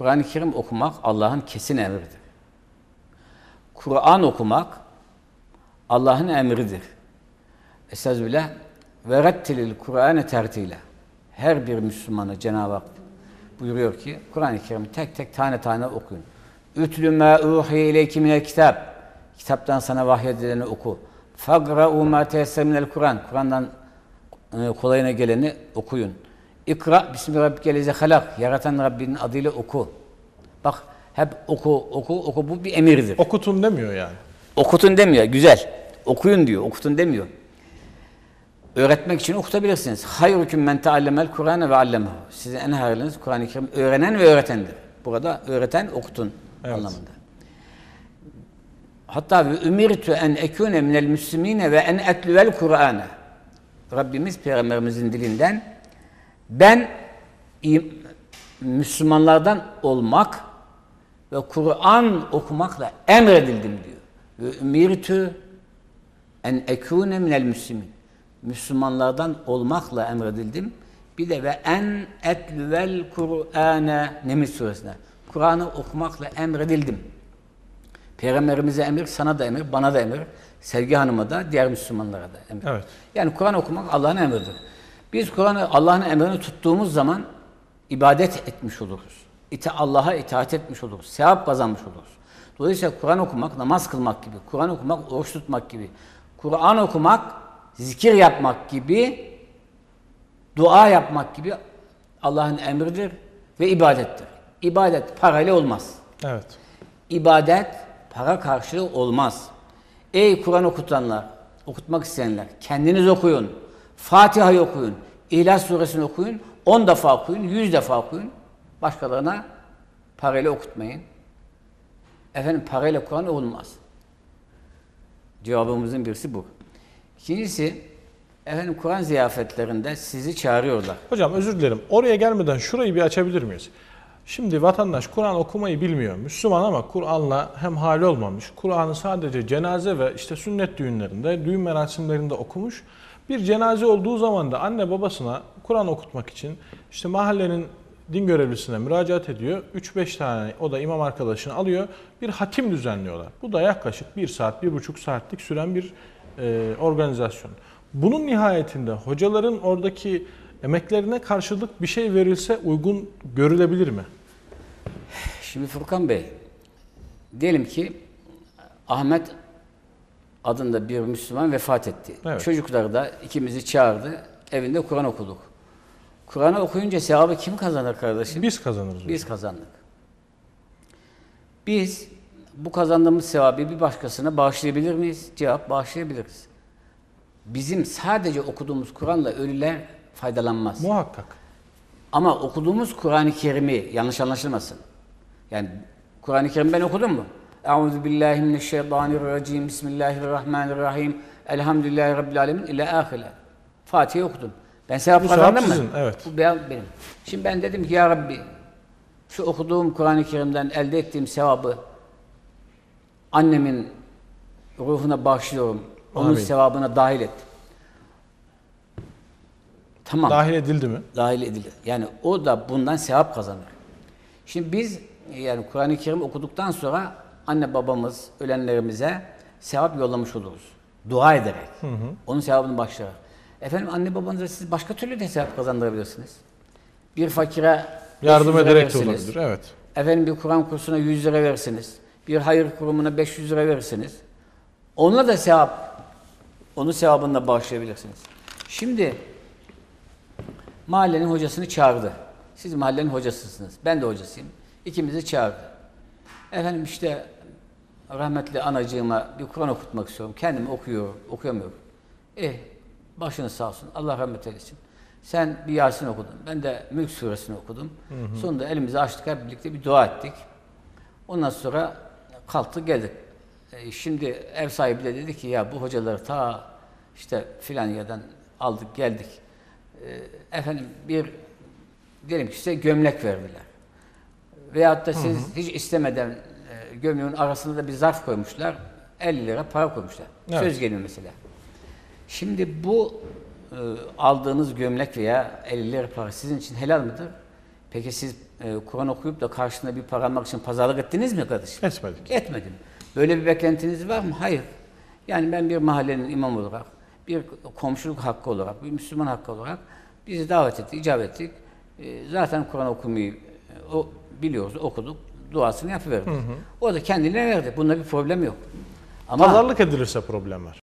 Kur'an-ı Kerim okumak Allah'ın kesin emridir. Kur'an okumak Allah'ın emridir. Estağfirullah ve rettilil Kur'an'ı tertile. Her bir Müslümanı Cenab-ı Hak buyuruyor ki Kur'an-ı Kerim'i tek tek tane tane okuyun. Ütlü ma uhiye minel kitap. Kitaptan sana vahyedileni oku. Fagra'u ma teyessem Kur'an. Kur'an'dan e, kolayına geleni okuyun. İkra bismi rabbike halak. Yaratan Rabbinin adıyla oku. Bak hep oku, oku, oku. Bu bir emirdir. Okutun demiyor yani. Okutun demiyor. Güzel. Okuyun diyor. Okutun demiyor. Öğretmek için okutabilirsiniz. Hayrukum men teallemel Kur'an'ı ve allemehu. Sizin en hayırlınız Kur'an-ı Kerim öğrenen ve öğretendir. Burada öğreten okutun Evet. anlamında. Hatta ve ümirtu en ekune minel müslimine ve en etluvel Kur'an'a. Rabbimiz Peygamberimizin dilinden ben Müslümanlardan olmak ve Kur'an okumakla emredildim diyor. Ve ümirtu en ekune minel müslimin. Müslümanlardan olmakla emredildim. Bir de ve en etlüvel Kur'ane Neml suresine. Kur'an'ı okumakla emredildim. Peygamberimize emir, sana da emir, bana da emir, Sevgi Hanım'a da, diğer Müslümanlara da emir. Evet. Yani Kur'an okumak Allah'ın emridir. Biz Kur'an'ı Allah'ın emrini tuttuğumuz zaman ibadet etmiş oluruz. İta Allah'a itaat etmiş oluruz. Sevap kazanmış oluruz. Dolayısıyla Kur'an okumak, namaz kılmak gibi, Kur'an okumak, oruç tutmak gibi, Kur'an okumak, zikir yapmak gibi, dua yapmak gibi Allah'ın emridir ve ibadettir. İbadet parayla olmaz. Evet. İbadet para karşılığı olmaz. Ey Kur'an okutanlar, okutmak isteyenler, kendiniz okuyun. Fatiha'yı okuyun. İhlas suresini okuyun. 10 defa okuyun, 100 defa okuyun. Başkalarına parayla okutmayın. Efendim parayla Kur'an olmaz. Cevabımızın birisi bu. İkincisi, efendim Kur'an ziyafetlerinde sizi çağırıyorlar. Hocam özür dilerim. Oraya gelmeden şurayı bir açabilir miyiz? Şimdi vatandaş Kur'an okumayı bilmiyor. Müslüman ama Kur'an'la hem hali olmamış. Kur'an'ı sadece cenaze ve işte sünnet düğünlerinde, düğün merasimlerinde okumuş. Bir cenaze olduğu zaman da anne babasına Kur'an okutmak için işte mahallenin din görevlisine müracaat ediyor. 3-5 tane o da imam arkadaşını alıyor. Bir hatim düzenliyorlar. Bu da yaklaşık 1 saat, 1,5 saatlik süren bir e, organizasyon. Bunun nihayetinde hocaların oradaki emeklerine karşılık bir şey verilse uygun görülebilir mi? Şimdi Furkan Bey, diyelim ki Ahmet adında bir Müslüman vefat etti. Evet. Çocukları da ikimizi çağırdı. Evinde Kur'an okuduk. Kur'an'ı okuyunca sevabı kim kazanır kardeşim? Biz kazanırız. Biz kazandık. Biz bu kazandığımız sevabı bir başkasına bağışlayabilir miyiz? Cevap bağışlayabiliriz. Bizim sadece okuduğumuz Kur'an'la ölüler faydalanmaz. Muhakkak. Ama okuduğumuz Kur'an-ı Kerim'i yanlış anlaşılmasın. Yani Kur'an-ı Kerim ben okudum mu? Euzu billahi mineşşeytanirracim. Bismillahirrahmanirrahim. Elhamdülillahi rabbil alamin ila ahire. Fatiha'yı okudum. Ben sevap kazandım mı? evet. Bu ben- benim. Şimdi ben dedim ki ya Rabbi şu okuduğum Kur'an-ı Kerim'den elde ettiğim sevabı annemin ruhuna bağışlıyorum. Onun Amin. sevabına dahil et. Tamam Dahil edildi mi? dahil edilir. Yani o da bundan sevap kazanır. Şimdi biz yani Kur'an-ı Kerim okuduktan sonra anne babamız ölenlerimize sevap yollamış oluruz. Dua ederek. Onun sevabını başlayarak. Efendim anne babanıza siz başka türlü de sevap kazandırabilirsiniz. Bir fakire Yardım 500 lira ederek de olabilir. Evet. Efendim bir Kur'an kursuna 100 lira verirsiniz. Bir hayır kurumuna 500 lira verirsiniz. Ona da sevap, onun sevabını da bağışlayabilirsiniz. Şimdi mahallenin hocasını çağırdı. Siz mahallenin hocasısınız. Ben de hocasıyım. İkimizi çağırdı. Efendim işte rahmetli anacığıma bir Kur'an okutmak istiyorum. Kendim okuyorum, okuyamıyorum. Eh, başınız sağ olsun. Allah rahmet eylesin. Sen bir Yasin okudun. Ben de Mülk suresini okudum. Sonunda elimizi açtık hep birlikte bir dua ettik. Ondan sonra kalktık geldik. E, şimdi ev sahibi de dedi ki ya bu hocaları ta işte filan yerden aldık geldik. E, efendim bir diyelim ki size gömlek verdiler. Veyahut da siz hiç istemeden gömleğin arasında da bir zarf koymuşlar. 50 lira para koymuşlar. Evet. Söz geliyor mesela. Şimdi bu e, aldığınız gömlek veya 50 lira para sizin için helal mıdır? Peki siz e, Kur'an okuyup da karşında bir para almak için pazarlık ettiniz mi kardeşim? Etmedik. Etmedim. Böyle bir beklentiniz var mı? Hayır. Yani ben bir mahallenin imam olarak, bir komşuluk hakkı olarak, bir Müslüman hakkı olarak bizi davet etti, icabet ettik. E, zaten Kur'an okumayı e, o, biliyoruz, okuduk, duasını yapıverdik. O da kendine verdi. Bunda bir problem yok. Ama Pazarlık edilirse problem var.